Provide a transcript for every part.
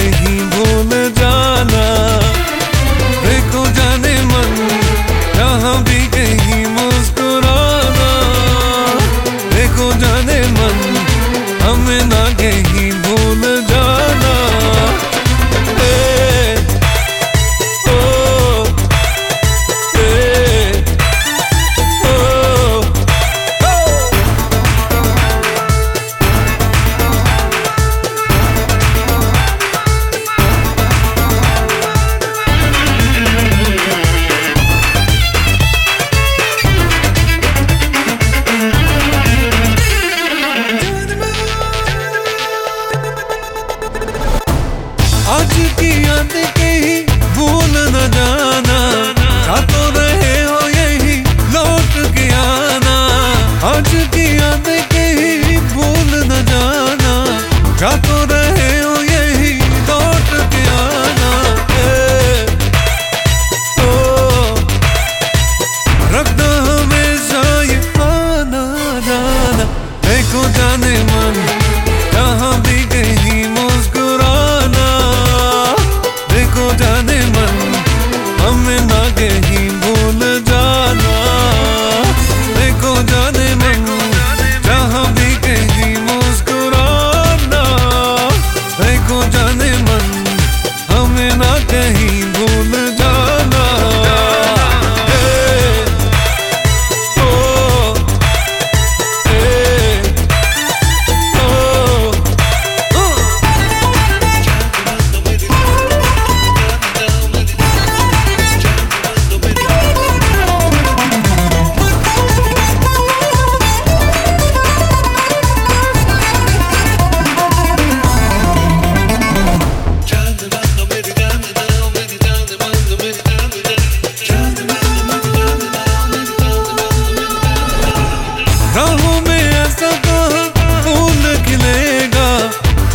he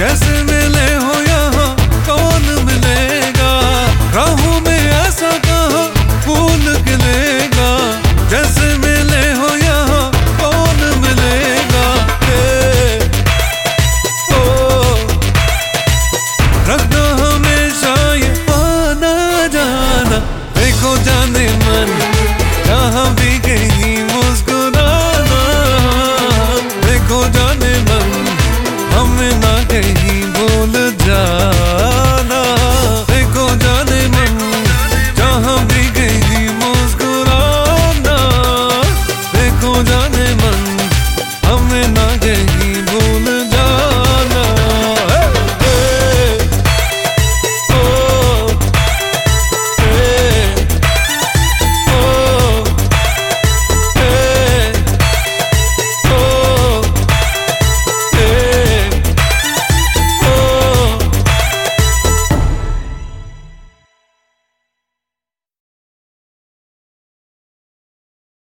Cause